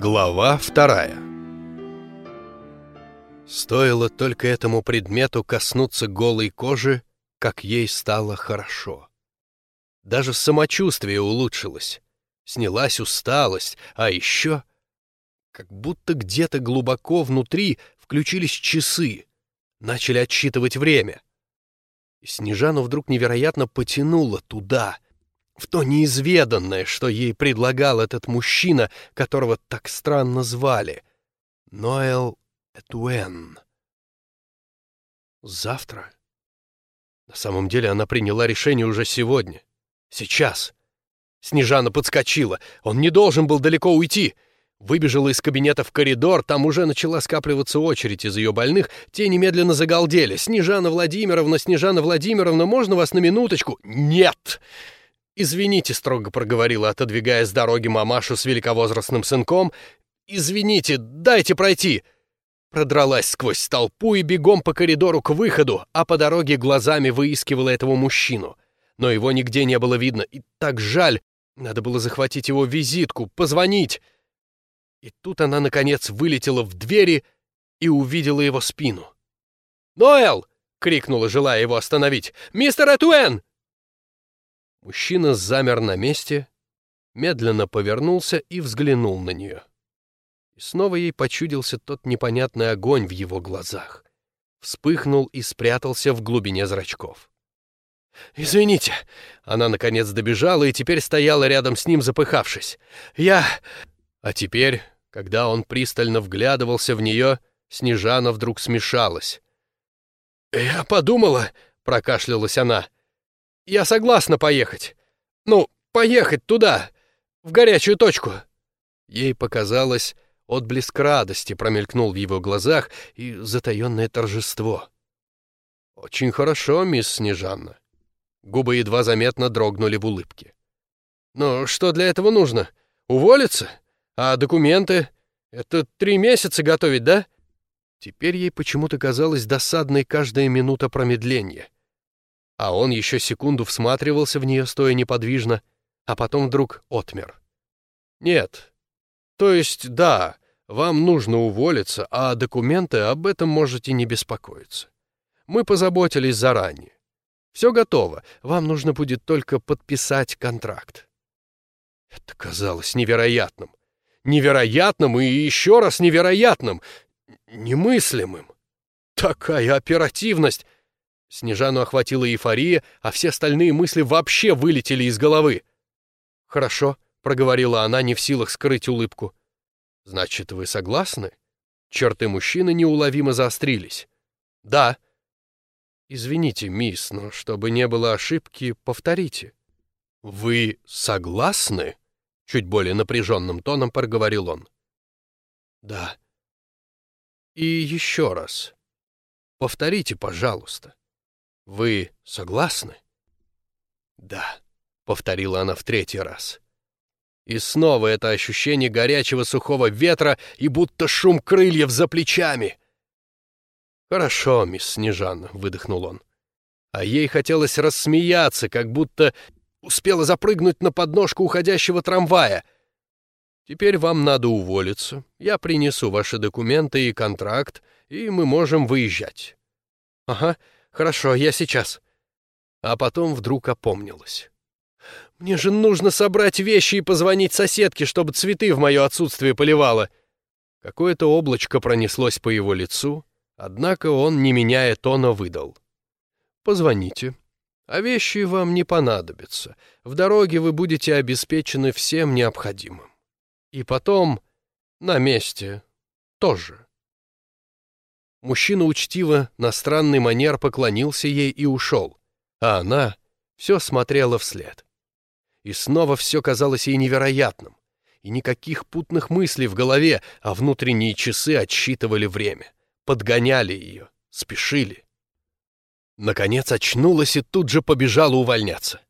Глава вторая Стоило только этому предмету коснуться голой кожи, как ей стало хорошо. Даже самочувствие улучшилось, снялась усталость, а еще как будто где-то глубоко внутри включились часы, начали отсчитывать время. И Снежану вдруг невероятно потянуло туда — в то неизведанное, что ей предлагал этот мужчина, которого так странно звали. Ноэл Этуэн. Завтра? На самом деле она приняла решение уже сегодня. Сейчас. Снежана подскочила. Он не должен был далеко уйти. Выбежала из кабинета в коридор, там уже начала скапливаться очередь из ее больных, те немедленно загалдели. «Снежана Владимировна, Снежана Владимировна, можно вас на минуточку?» «Нет!» «Извините», — строго проговорила, отодвигая с дороги мамашу с великовозрастным сынком. «Извините, дайте пройти!» Продралась сквозь толпу и бегом по коридору к выходу, а по дороге глазами выискивала этого мужчину. Но его нигде не было видно, и так жаль. Надо было захватить его визитку, позвонить. И тут она, наконец, вылетела в двери и увидела его спину. «Ноэл!» — крикнула, желая его остановить. «Мистер Этуэн!» Мужчина замер на месте, медленно повернулся и взглянул на нее. И снова ей почудился тот непонятный огонь в его глазах. Вспыхнул и спрятался в глубине зрачков. «Извините!» Она, наконец, добежала и теперь стояла рядом с ним, запыхавшись. «Я...» А теперь, когда он пристально вглядывался в нее, Снежана вдруг смешалась. «Я подумала...» — прокашлялась она — я согласна поехать. Ну, поехать туда, в горячую точку». Ей показалось, отблеск радости промелькнул в его глазах и затаенное торжество. «Очень хорошо, мисс Снежанна». Губы едва заметно дрогнули в улыбке. «Но что для этого нужно? Уволиться? А документы? Это три месяца готовить, да?» Теперь ей почему-то казалась досадной каждая минута промедления — а он еще секунду всматривался в нее, стоя неподвижно, а потом вдруг отмер. «Нет. То есть, да, вам нужно уволиться, а документы об этом можете не беспокоиться. Мы позаботились заранее. Все готово, вам нужно будет только подписать контракт». Это казалось невероятным. Невероятным и еще раз невероятным, немыслимым. Такая оперативность! Снежану охватила эйфория, а все остальные мысли вообще вылетели из головы. «Хорошо», — проговорила она, не в силах скрыть улыбку. «Значит, вы согласны?» Черты мужчины неуловимо заострились. «Да». «Извините, мисс, но чтобы не было ошибки, повторите». «Вы согласны?» — чуть более напряженным тоном проговорил он. «Да». «И еще раз. Повторите, пожалуйста». Вы согласны? Да, повторила она в третий раз. И снова это ощущение горячего сухого ветра и будто шум крыльев за плечами. «Хорошо, мисс Снежана», — выдохнул он. А ей хотелось рассмеяться, как будто успела запрыгнуть на подножку уходящего трамвая. «Теперь вам надо уволиться. Я принесу ваши документы и контракт, и мы можем выезжать». «Ага, Хорошо, я сейчас». А потом вдруг опомнилась. «Мне же нужно собрать вещи и позвонить соседке, чтобы цветы в мое отсутствие поливала». Какое-то облачко пронеслось по его лицу, однако он, не меняя тона, выдал. «Позвоните. А вещи вам не понадобятся. В дороге вы будете обеспечены всем необходимым. И потом на месте тоже». Мужчина учтиво, на странный манер поклонился ей и ушел, а она все смотрела вслед. И снова все казалось ей невероятным, и никаких путных мыслей в голове, а внутренние часы отсчитывали время, подгоняли ее, спешили. Наконец очнулась и тут же побежала увольняться.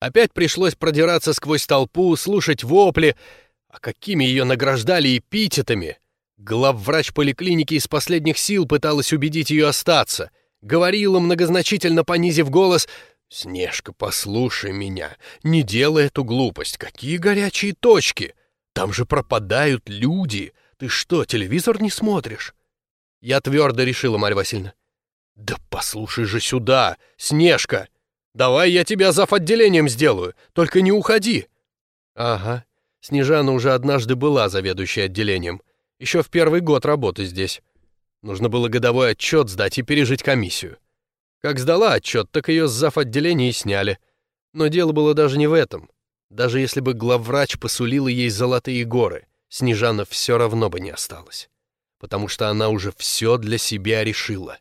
Опять пришлось продираться сквозь толпу, слушать вопли, а какими ее награждали эпитетами — Главврач поликлиники из последних сил пыталась убедить ее остаться. Говорила, многозначительно понизив голос, «Снежка, послушай меня, не делай эту глупость, какие горячие точки! там же пропадают люди. Ты что, телевизор не смотришь?» Я твердо решила, Марья Васильевна. «Да послушай же сюда, Снежка! Давай я тебя зав. отделением сделаю, только не уходи!» «Ага, Снежана уже однажды была заведующей отделением, еще в первый год работы здесь. Нужно было годовой отчет сдать и пережить комиссию. Как сдала отчет, так ее с зав. отделения и сняли. Но дело было даже не в этом. Даже если бы главврач посулила ей золотые горы, Снежана все равно бы не осталась. Потому что она уже все для себя решила.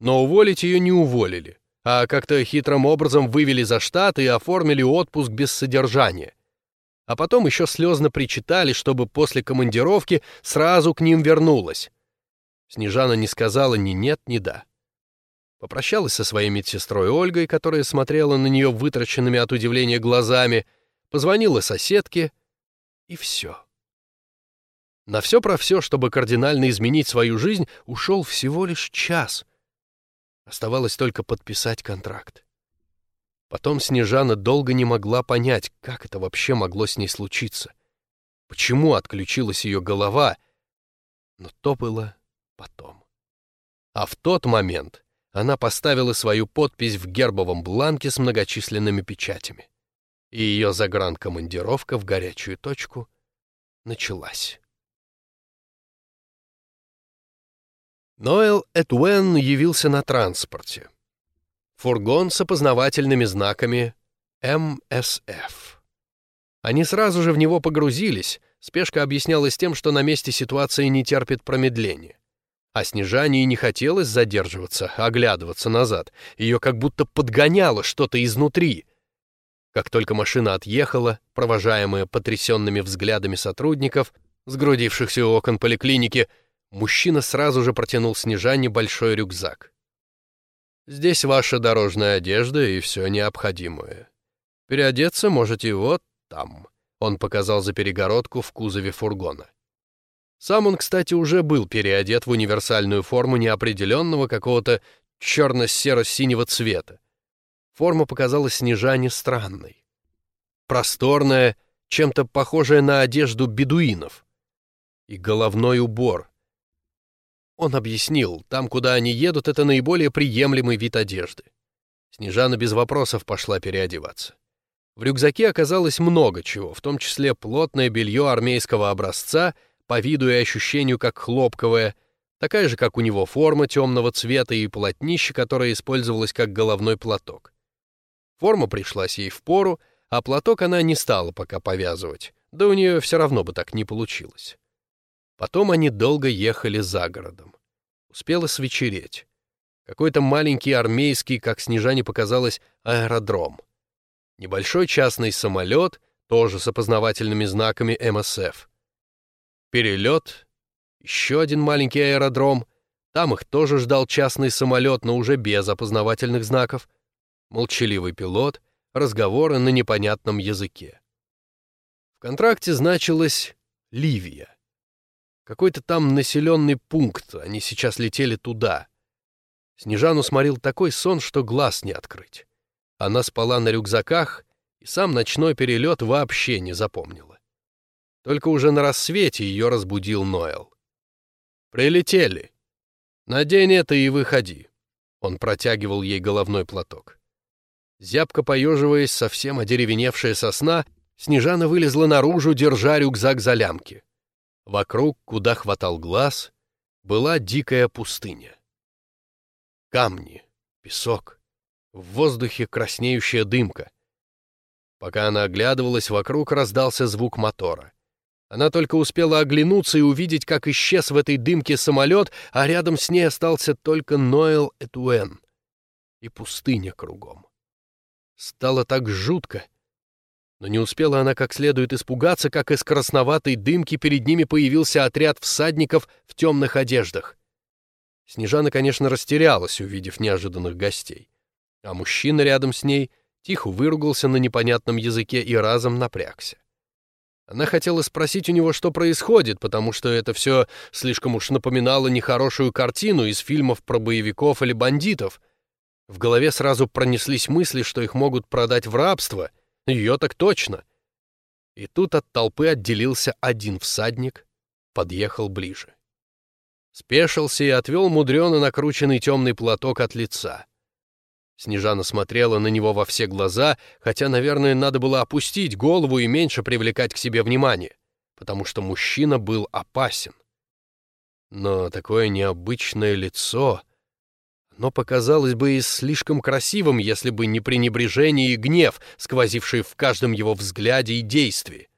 Но уволить ее не уволили, а как-то хитрым образом вывели за штат и оформили отпуск без содержания. А потом еще слезно причитали, чтобы после командировки сразу к ним вернулась. Снежана не сказала ни нет, ни да. Попрощалась со своей медсестрой Ольгой, которая смотрела на нее вытраченными от удивления глазами, позвонила соседке, и все. На все про все, чтобы кардинально изменить свою жизнь, ушел всего лишь час. Оставалось только подписать контракт. Потом Снежана долго не могла понять, как это вообще могло с ней случиться. Почему отключилась ее голова, но то было потом. А в тот момент она поставила свою подпись в гербовом бланке с многочисленными печатями. И ее загранкомандировка в горячую точку началась. Ноэл Этуэн явился на транспорте. Фургон с опознавательными знаками МСФ. Они сразу же в него погрузились, спешка объяснялась тем, что на месте ситуация не терпит промедления. А Снежане не хотелось задерживаться, оглядываться назад. Ее как будто подгоняло что-то изнутри. Как только машина отъехала, провожаемая потрясенными взглядами сотрудников, сгрудившихся у окон поликлиники, мужчина сразу же протянул Снежане большой рюкзак. Здесь ваша дорожная одежда и все необходимое. Переодеться можете вот там. Он показал за перегородку в кузове фургона. Сам он, кстати, уже был переодет в универсальную форму неопределенного какого-то черно-серо-синего цвета. Форма показалась Снежане странной. Просторная, чем-то похожая на одежду бедуинов. И головной убор, он объяснил, там, куда они едут, это наиболее приемлемый вид одежды. Снежана без вопросов пошла переодеваться. В рюкзаке оказалось много чего, в том числе плотное белье армейского образца, по виду и ощущению как хлопковое, такая же, как у него форма темного цвета и полотнище, которое использовалось как головной платок. Форма пришлась ей в пору, а платок она не стала пока повязывать, да у нее все равно бы так не получилось. Потом они долго ехали за городом. Успело свечереть. Какой-то маленький армейский, как Снежане показалось, аэродром. Небольшой частный самолет, тоже с опознавательными знаками МСФ. Перелет, еще один маленький аэродром. Там их тоже ждал частный самолет, но уже без опознавательных знаков. Молчаливый пилот, разговоры на непонятном языке. В контракте значилось «Ливия». Какой-то там населенный пункт, они сейчас летели туда. Снежану сморил такой сон, что глаз не открыть. Она спала на рюкзаках, и сам ночной перелет вообще не запомнила. Только уже на рассвете ее разбудил Ноэл. «Прилетели. Надень это и выходи». Он протягивал ей головной платок. Зябко поеживаясь, совсем одеревеневшая сосна, Снежана вылезла наружу, держа рюкзак за лямки. Вокруг, куда хватал глаз, была дикая пустыня. Камни, песок, в воздухе краснеющая дымка. Пока она оглядывалась, вокруг раздался звук мотора. Она только успела оглянуться и увидеть, как исчез в этой дымке самолет, а рядом с ней остался только Ноэл Этуэн и пустыня кругом. Стало так жутко, но не успела она как следует испугаться, как из красноватой дымки перед ними появился отряд всадников в темных одеждах. Снежана, конечно, растерялась, увидев неожиданных гостей. А мужчина рядом с ней тихо выругался на непонятном языке и разом напрягся. Она хотела спросить у него, что происходит, потому что это все слишком уж напоминало нехорошую картину из фильмов про боевиков или бандитов. В голове сразу пронеслись мысли, что их могут продать в рабство — ее так точно. И тут от толпы отделился один всадник, подъехал ближе. Спешился и отвел мудрено накрученный темный платок от лица. Снежана смотрела на него во все глаза, хотя, наверное, надо было опустить голову и меньше привлекать к себе внимание, потому что мужчина был опасен. Но такое необычное лицо... Оно показалось бы и слишком красивым, если бы не пренебрежение и гнев, сквозившие в каждом его взгляде и действии.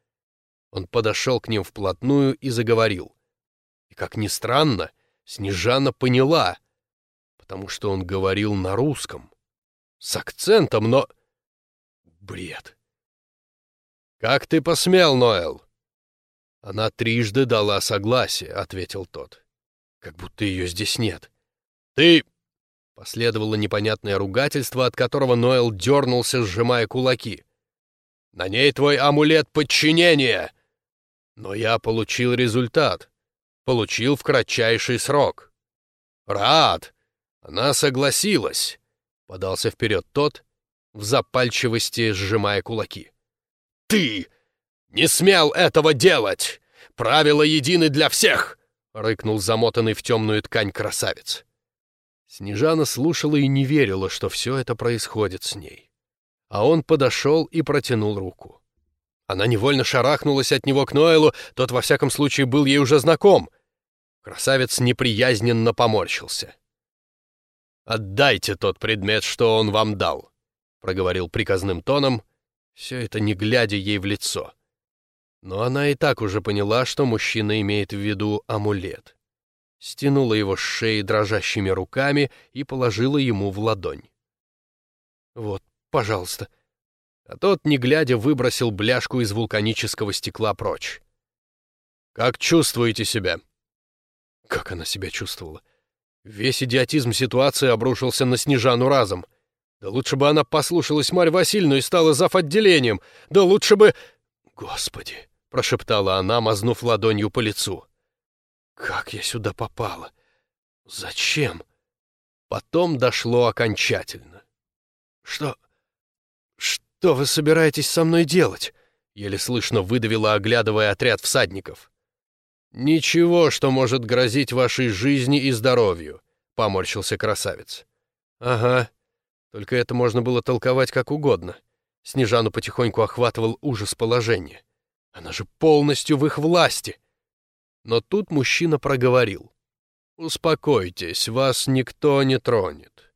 Он подошел к ним вплотную и заговорил. И, как ни странно, Снежана поняла, потому что он говорил на русском. С акцентом, но... Бред. «Как ты посмел, Ноэл?» «Она трижды дала согласие», — ответил тот. «Как будто ее здесь нет». «Ты...» Последовало непонятное ругательство, от которого Ноэл дернулся, сжимая кулаки. «На ней твой амулет подчинения!» «Но я получил результат. Получил в кратчайший срок». «Рад! Она согласилась!» — подался вперед тот, в запальчивости сжимая кулаки. «Ты не смел этого делать! Правила едины для всех!» — рыкнул замотанный в темную ткань красавец. Снежана слушала и не верила, что все это происходит с ней. А он подошел и протянул руку. Она невольно шарахнулась от него к Ноэлу, тот во всяком случае был ей уже знаком. Красавец неприязненно поморщился. «Отдайте тот предмет, что он вам дал», — проговорил приказным тоном, все это не глядя ей в лицо. Но она и так уже поняла, что мужчина имеет в виду амулет стянула его с шеи дрожащими руками и положила ему в ладонь. «Вот, пожалуйста». А тот, не глядя, выбросил бляшку из вулканического стекла прочь. «Как чувствуете себя?» Как она себя чувствовала? Весь идиотизм ситуации обрушился на Снежану разом. Да лучше бы она послушалась Марь Васильевну и стала зав. отделением. Да лучше бы... «Господи!» — прошептала она, мазнув ладонью по лицу. Как я сюда попала? Зачем? Потом дошло окончательно. Что... Что вы собираетесь со мной делать? Еле слышно выдавила, оглядывая отряд всадников. «Ничего, что может грозить вашей жизни и здоровью», — поморщился красавец. «Ага, только это можно было толковать как угодно». Снежану потихоньку охватывал ужас положения. Она же полностью в их власти. Но тут мужчина проговорил. «Успокойтесь, вас никто не тронет.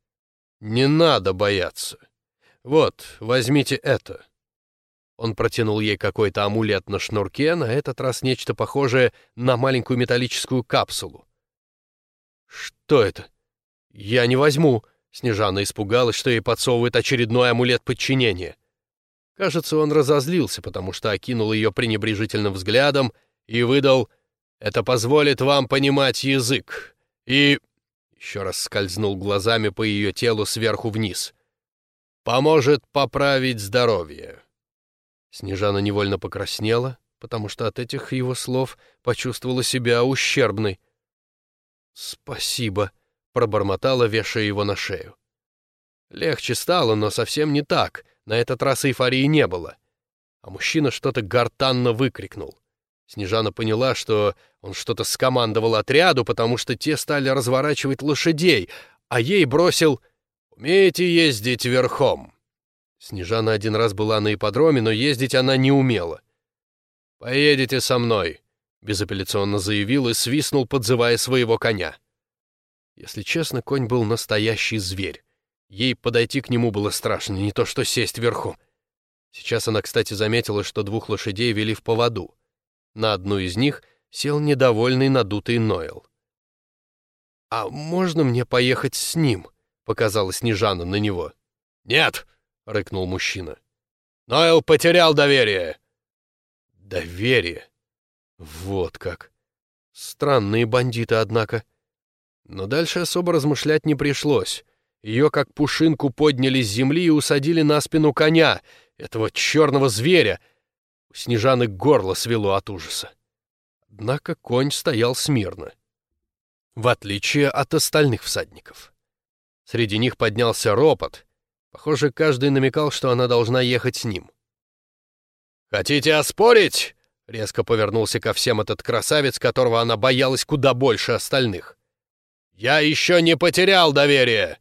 Не надо бояться. Вот, возьмите это». Он протянул ей какой-то амулет на шнурке, на этот раз нечто похожее на маленькую металлическую капсулу. «Что это? Я не возьму!» Снежана испугалась, что ей подсовывает очередной амулет подчинения. Кажется, он разозлился, потому что окинул ее пренебрежительным взглядом и выдал это позволит вам понимать язык. И...» Еще раз скользнул глазами по ее телу сверху вниз. «Поможет поправить здоровье». Снежана невольно покраснела, потому что от этих его слов почувствовала себя ущербной. «Спасибо», — пробормотала, вешая его на шею. Легче стало, но совсем не так. На этот раз эйфории не было. А мужчина что-то гортанно выкрикнул. Снежана поняла, что он что-то скомандовал отряду, потому что те стали разворачивать лошадей, а ей бросил «Умеете ездить верхом?» Снежана один раз была на ипподроме, но ездить она не умела. «Поедете со мной», — безапелляционно заявил и свистнул, подзывая своего коня. Если честно, конь был настоящий зверь. Ей подойти к нему было страшно, не то что сесть верхом. Сейчас она, кстати, заметила, что двух лошадей вели в поводу. На одну из них сел недовольный надутый Нойл. «А можно мне поехать с ним?» — показала Снежана на него. «Нет!» — рыкнул мужчина. «Нойл потерял доверие!» «Доверие? Вот как! Странные бандиты, однако!» Но дальше особо размышлять не пришлось. Ее как пушинку подняли с земли и усадили на спину коня, этого черного зверя — у Снежаны горло свело от ужаса. Однако конь стоял смирно. В отличие от остальных всадников. Среди них поднялся ропот. Похоже, каждый намекал, что она должна ехать с ним. «Хотите оспорить?» — резко повернулся ко всем этот красавец, которого она боялась куда больше остальных. «Я еще не потерял доверие!»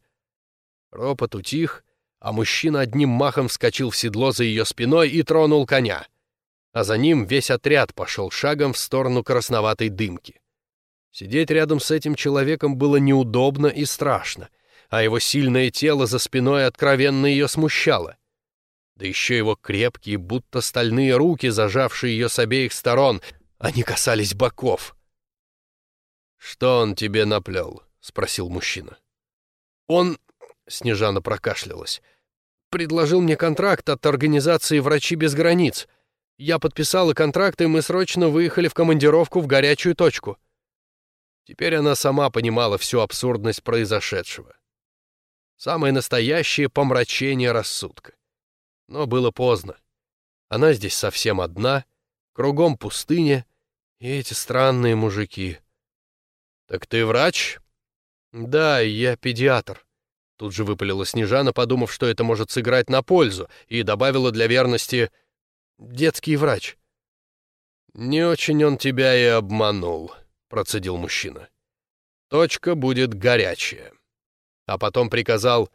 Ропот утих, а мужчина одним махом вскочил в седло за ее спиной и тронул коня. А за ним весь отряд пошел шагом в сторону красноватой дымки. Сидеть рядом с этим человеком было неудобно и страшно, а его сильное тело за спиной откровенно ее смущало. Да еще его крепкие, будто стальные руки, зажавшие ее с обеих сторон, они касались боков. «Что он тебе наплел?» — спросил мужчина. «Он...» — Снежана прокашлялась. «Предложил мне контракт от организации «Врачи без границ». Я подписала контракт, и мы срочно выехали в командировку в горячую точку. Теперь она сама понимала всю абсурдность произошедшего. Самое настоящее помрачение рассудка. Но было поздно. Она здесь совсем одна, кругом пустыня, и эти странные мужики. «Так ты врач?» «Да, я педиатр», — тут же выпалила Снежана, подумав, что это может сыграть на пользу, и добавила для верности «детский врач». «Не очень он тебя и обманул», процедил мужчина. «Точка будет горячая». А потом приказал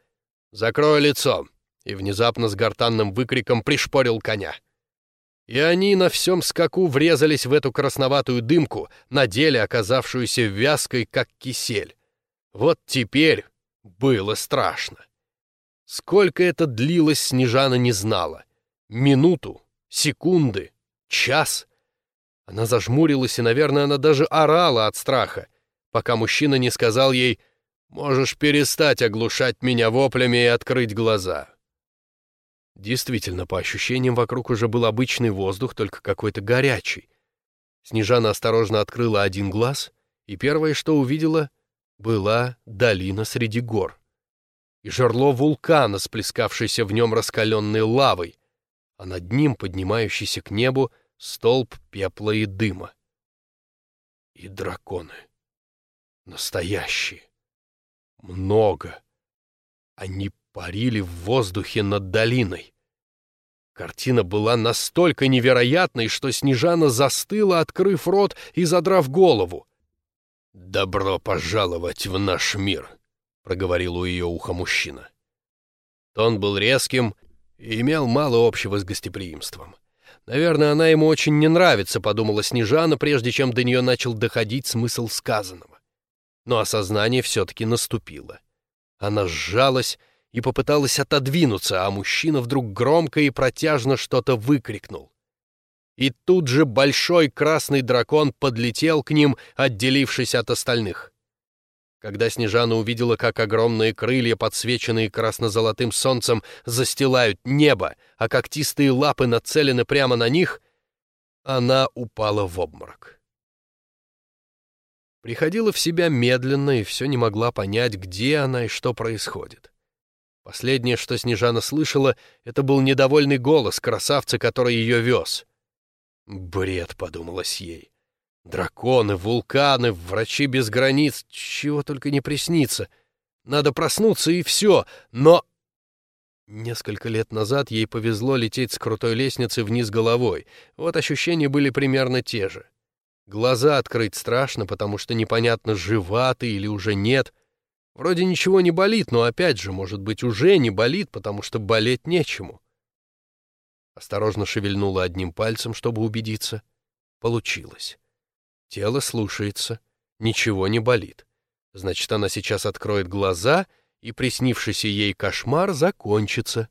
«Закрой лицо!» и внезапно с гортанным выкриком пришпорил коня. И они на всем скаку врезались в эту красноватую дымку, на деле оказавшуюся вязкой, как кисель. Вот теперь было страшно. Сколько это длилось, Снежана не знала. Минуту, секунды, час. Она зажмурилась, и, наверное, она даже орала от страха, пока мужчина не сказал ей «Можешь перестать оглушать меня воплями и открыть глаза». Действительно, по ощущениям, вокруг уже был обычный воздух, только какой-то горячий. Снежана осторожно открыла один глаз, и первое, что увидела, была долина среди гор. И жерло вулкана, сплескавшееся в нем раскаленной лавой, а над ним, поднимающийся к небу, столб пепла и дыма. И драконы. Настоящие. Много. Они парили в воздухе над долиной. Картина была настолько невероятной, что Снежана застыла, открыв рот и задрав голову. «Добро пожаловать в наш мир», — проговорил у ее уха мужчина. Тон был резким имел мало общего с гостеприимством. Наверное, она ему очень не нравится, подумала Снежана, прежде чем до нее начал доходить смысл сказанного. Но осознание все-таки наступило. Она сжалась и попыталась отодвинуться, а мужчина вдруг громко и протяжно что-то выкрикнул. И тут же большой красный дракон подлетел к ним, отделившись от остальных. Когда Снежана увидела, как огромные крылья, подсвеченные красно-золотым солнцем, застилают небо, а когтистые лапы нацелены прямо на них, она упала в обморок. Приходила в себя медленно и все не могла понять, где она и что происходит. Последнее, что Снежана слышала, это был недовольный голос красавца, который ее вез. «Бред», — подумалось ей. Драконы, вулканы, врачи без границ, чего только не приснится. Надо проснуться и все, но... Несколько лет назад ей повезло лететь с крутой лестницы вниз головой. Вот ощущения были примерно те же. Глаза открыть страшно, потому что непонятно, жива ты или уже нет. Вроде ничего не болит, но опять же, может быть, уже не болит, потому что болеть нечему. Осторожно шевельнула одним пальцем, чтобы убедиться. Получилось. Тело слушается, ничего не болит. Значит, она сейчас откроет глаза, и приснившийся ей кошмар закончится.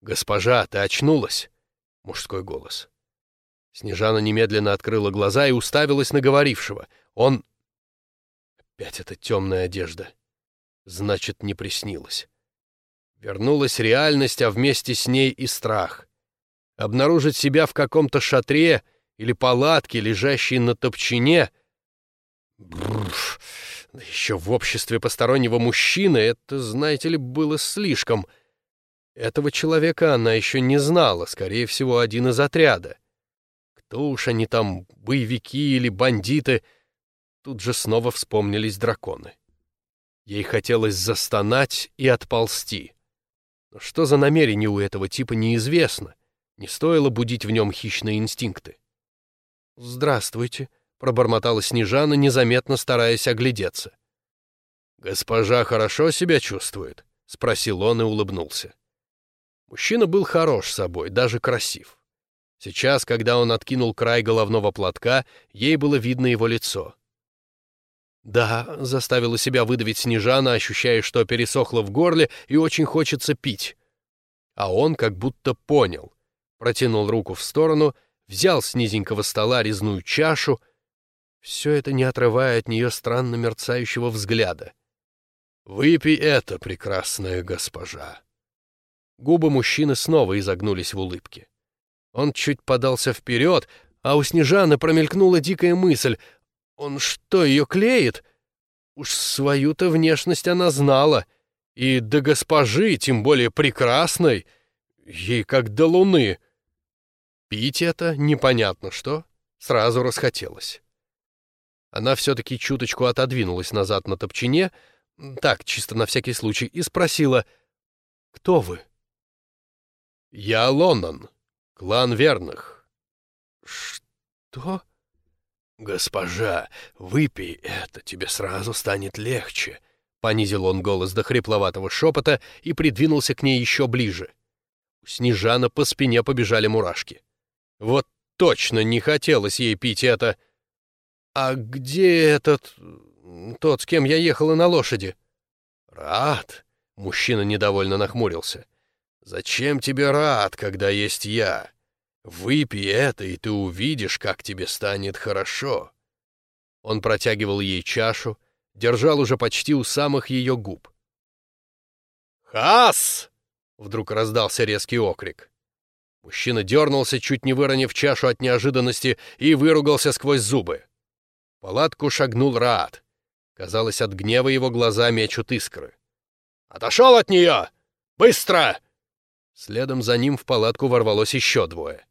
«Госпожа, ты очнулась?» — мужской голос. Снежана немедленно открыла глаза и уставилась на говорившего. Он... Опять эта темная одежда. Значит, не приснилось. Вернулась реальность, а вместе с ней и страх. Обнаружить себя в каком-то шатре — или палатки, лежащие на топчине. Бррр, еще в обществе постороннего мужчины это, знаете ли, было слишком. Этого человека она еще не знала, скорее всего, один из отряда. Кто уж они там, боевики или бандиты, тут же снова вспомнились драконы. Ей хотелось застонать и отползти. Но что за намерение у этого типа неизвестно — Не стоило будить в нем хищные инстинкты. «Здравствуйте», — пробормотала Снежана, незаметно стараясь оглядеться. «Госпожа хорошо себя чувствует?» — спросил он и улыбнулся. Мужчина был хорош собой, даже красив. Сейчас, когда он откинул край головного платка, ей было видно его лицо. «Да», — заставила себя выдавить Снежана, ощущая, что пересохло в горле и очень хочется пить. А он как будто понял. Протянул руку в сторону, взял с низенького стола резную чашу, все это не отрывая от нее странно мерцающего взгляда. «Выпей это, прекрасная госпожа!» Губы мужчины снова изогнулись в улыбке. Он чуть подался вперед, а у Снежаны промелькнула дикая мысль. Он что, ее клеит? Уж свою-то внешность она знала. И до госпожи, тем более прекрасной, ей как до луны. Пить это непонятно что, сразу расхотелось. Она все-таки чуточку отодвинулась назад на топчине, так, чисто на всякий случай, и спросила, «Кто вы?» «Я Лоннон», Клан верных. Что? Госпожа, выпей это, тебе сразу станет легче. Понизил он голос до хрипловатого шепота и придвинулся к ней еще ближе. У Снежана по спине побежали мурашки. Вот точно не хотелось ей пить это. А где этот... тот, с кем я ехала на лошади? Рад. Мужчина недовольно нахмурился. «Зачем тебе рад, когда есть я? Выпей это, и ты увидишь, как тебе станет хорошо». Он протягивал ей чашу, держал уже почти у самых ее губ. «Хас!» — вдруг раздался резкий окрик. Мужчина дернулся, чуть не выронив чашу от неожиданности, и выругался сквозь зубы. В палатку шагнул Раат. Казалось, от гнева его глаза мечут искры. «Отошел от нее! Быстро!» Следом за ним в палатку ворвалось еще двое.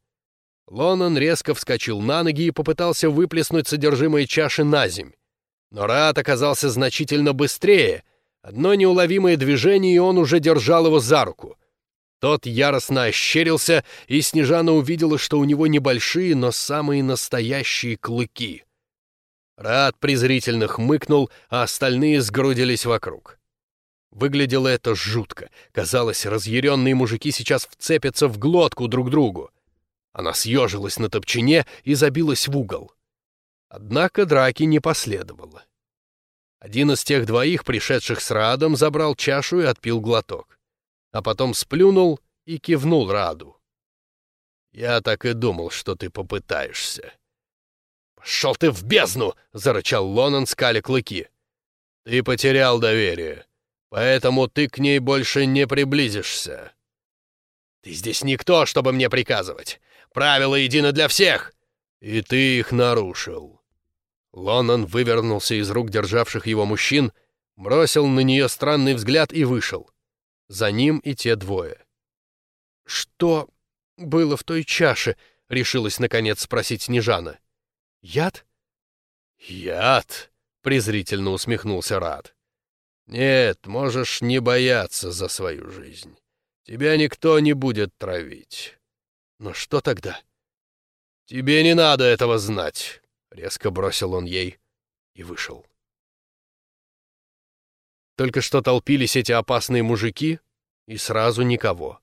Лонон резко вскочил на ноги и попытался выплеснуть содержимое чаши на земь. Но Раат оказался значительно быстрее. Одно неуловимое движение, и он уже держал его за руку. Тот яростно ощерился, и Снежана увидела, что у него небольшие, но самые настоящие клыки. Раат презрительно хмыкнул, а остальные сгрудились вокруг. Выглядело это жутко. Казалось, разъяренные мужики сейчас вцепятся в глотку друг другу. Она съежилась на топчине и забилась в угол. Однако драки не последовало. Один из тех двоих, пришедших с Радом, забрал чашу и отпил глоток. А потом сплюнул и кивнул Раду. «Я так и думал, что ты попытаешься». «Пошел ты в бездну!» — зарычал Лонан, скаля клыки. «Ты потерял доверие поэтому ты к ней больше не приблизишься. Ты здесь никто, чтобы мне приказывать. Правила едины для всех, и ты их нарушил. Лонан вывернулся из рук державших его мужчин, бросил на нее странный взгляд и вышел. За ним и те двое. «Что было в той чаше?» — решилась наконец спросить Снежана. «Яд?» «Яд!» — презрительно усмехнулся Рад. Нет, можешь не бояться за свою жизнь. Тебя никто не будет травить. Но что тогда? Тебе не надо этого знать, резко бросил он ей и вышел. Только что толпились эти опасные мужики, и сразу никого.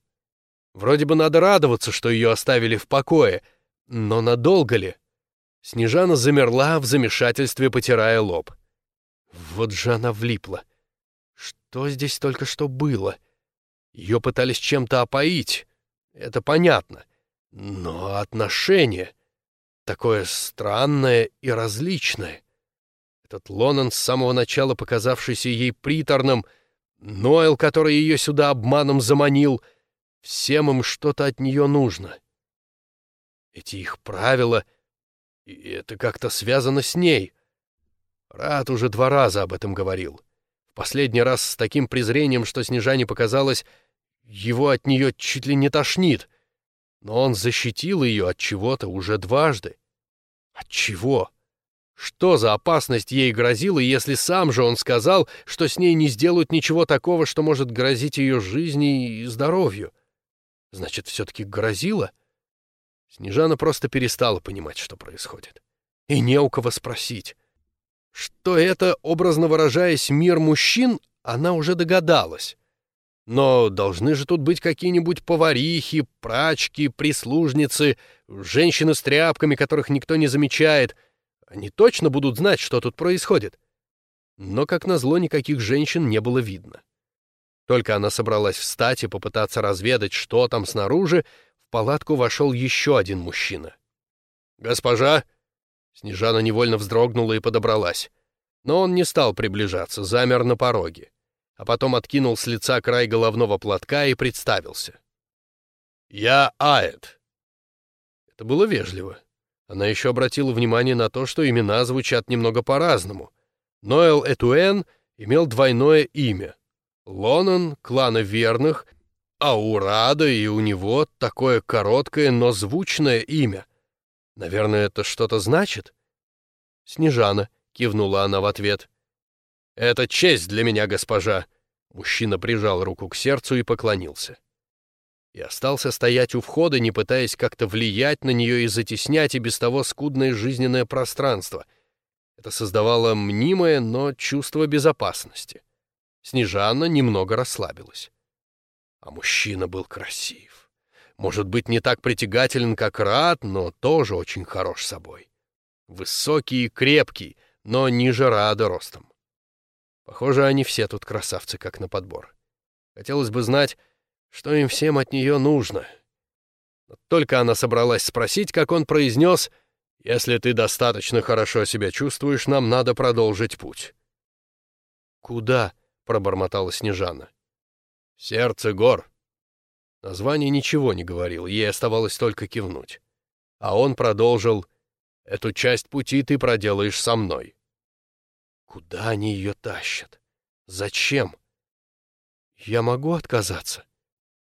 Вроде бы надо радоваться, что ее оставили в покое, но надолго ли? Снежана замерла в замешательстве, потирая лоб. Вот же она влипла. Что здесь только что было? Ее пытались чем-то опоить. Это понятно. Но отношение такое странное и различное. Этот Лонан, с самого начала показавшийся ей приторным, Ноэл, который ее сюда обманом заманил, всем им что-то от нее нужно. Эти их правила, и это как-то связано с ней. Рад уже два раза об этом говорил. Последний раз с таким презрением, что Снежане показалось, его от нее чуть ли не тошнит. Но он защитил ее от чего-то уже дважды. От чего? Что за опасность ей грозила, если сам же он сказал, что с ней не сделают ничего такого, что может грозить ее жизни и здоровью? Значит, все-таки грозило? Снежана просто перестала понимать, что происходит. И не у кого спросить. Что это, образно выражаясь, мир мужчин, она уже догадалась. Но должны же тут быть какие-нибудь поварихи, прачки, прислужницы, женщины с тряпками, которых никто не замечает. Они точно будут знать, что тут происходит. Но, как назло, никаких женщин не было видно. Только она собралась встать и попытаться разведать, что там снаружи, в палатку вошел еще один мужчина. «Госпожа!» Снежана невольно вздрогнула и подобралась. Но он не стал приближаться, замер на пороге а потом откинул с лица край головного платка и представился. «Я Аэт». Это было вежливо. Она еще обратила внимание на то, что имена звучат немного по-разному. Ноэл Этуэн имел двойное имя. Лонан, клана верных, а у Рада и у него такое короткое, но звучное имя. Наверное, это что-то значит? «Снежана», — кивнула она в ответ. «Это честь для меня, госпожа!» Мужчина прижал руку к сердцу и поклонился. И остался стоять у входа, не пытаясь как-то влиять на нее и затеснять и без того скудное жизненное пространство. Это создавало мнимое, но чувство безопасности. Снежана немного расслабилась. А мужчина был красив. Может быть, не так притягателен, как Рад, но тоже очень хорош собой. Высокий и крепкий, но ниже Рада ростом. Похоже, они все тут красавцы, как на подбор. Хотелось бы знать, что им всем от нее нужно. Но только она собралась спросить, как он произнес, «Если ты достаточно хорошо себя чувствуешь, нам надо продолжить путь». «Куда?» — пробормотала Снежана. «Сердце гор». Название ничего не говорил, ей оставалось только кивнуть. А он продолжил, «Эту часть пути ты проделаешь со мной». Куда они ее тащат? Зачем? Я могу отказаться?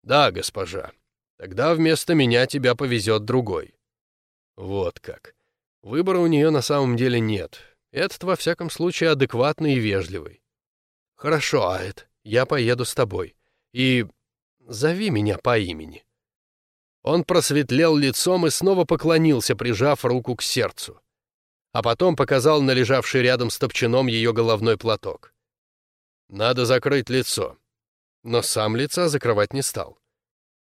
Да, госпожа. Тогда вместо меня тебя повезет другой. Вот как. Выбора у нее на самом деле нет. Этот, во всяком случае, адекватный и вежливый. Хорошо, Аэт, я поеду с тобой. И зови меня по имени. Он просветлел лицом и снова поклонился, прижав руку к сердцу а потом показал на лежавший рядом с топчаном ее головной платок. «Надо закрыть лицо». Но сам лица закрывать не стал.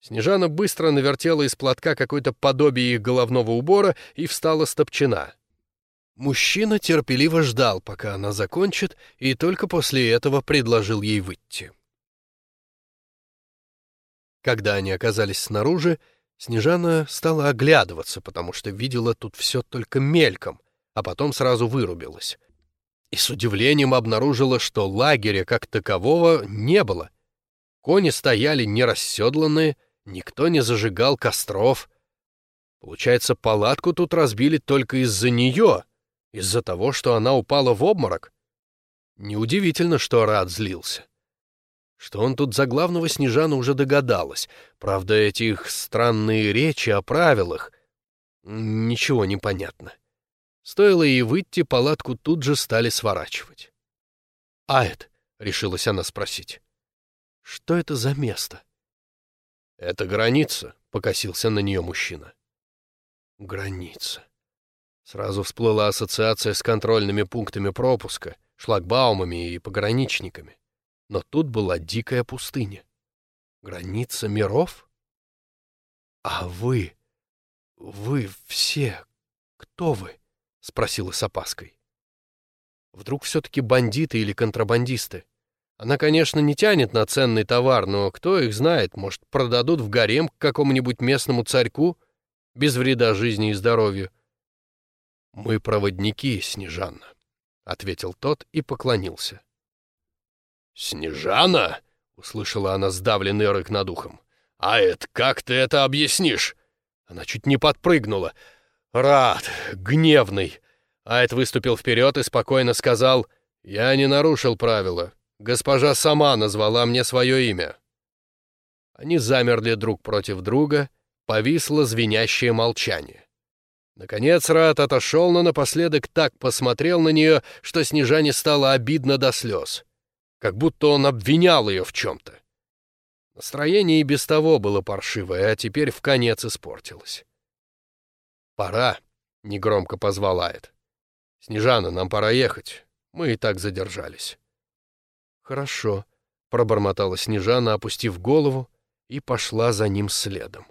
Снежана быстро навертела из платка какое-то подобие их головного убора и встала с топчана. Мужчина терпеливо ждал, пока она закончит, и только после этого предложил ей выйти. Когда они оказались снаружи, Снежана стала оглядываться, потому что видела тут все только мельком, а потом сразу вырубилась. И с удивлением обнаружила, что лагеря как такового не было. Кони стояли нерасседланные, никто не зажигал костров. Получается, палатку тут разбили только из-за нее, из-за того, что она упала в обморок. Неудивительно, что Рад злился. Что он тут за главного Снежана уже догадалась. Правда, эти их странные речи о правилах... Ничего не понятно. Стоило ей выйти, палатку тут же стали сворачивать. «Аэт», — решилась она спросить, — «что это за место?» «Это граница», — покосился на нее мужчина. «Граница». Сразу всплыла ассоциация с контрольными пунктами пропуска, шлагбаумами и пограничниками. Но тут была дикая пустыня. Граница миров? А вы, вы все, кто вы? — спросила с опаской. Вдруг все-таки бандиты или контрабандисты? Она, конечно, не тянет на ценный товар, но кто их знает, может, продадут в гарем к какому-нибудь местному царьку без вреда жизни и здоровью. «Мы проводники, Снежана», — ответил тот и поклонился. «Снежана?» — услышала она сдавленный рык над ухом. «А это как ты это объяснишь?» Она чуть не подпрыгнула. Рад, гневный. Айд выступил вперед и спокойно сказал, «Я не нарушил правила. Госпожа сама назвала мне свое имя». Они замерли друг против друга, повисло звенящее молчание. Наконец Рад отошел, но напоследок так посмотрел на нее, что Снежане стало обидно до слез. Как будто он обвинял ее в чем-то. Настроение и без того было паршивое, а теперь в конец испортилось. «Пора», — негромко позвал Айд. «Снежана, нам пора ехать. Мы и так задержались». «Хорошо», — пробормотала Снежана, опустив голову, и пошла за ним следом.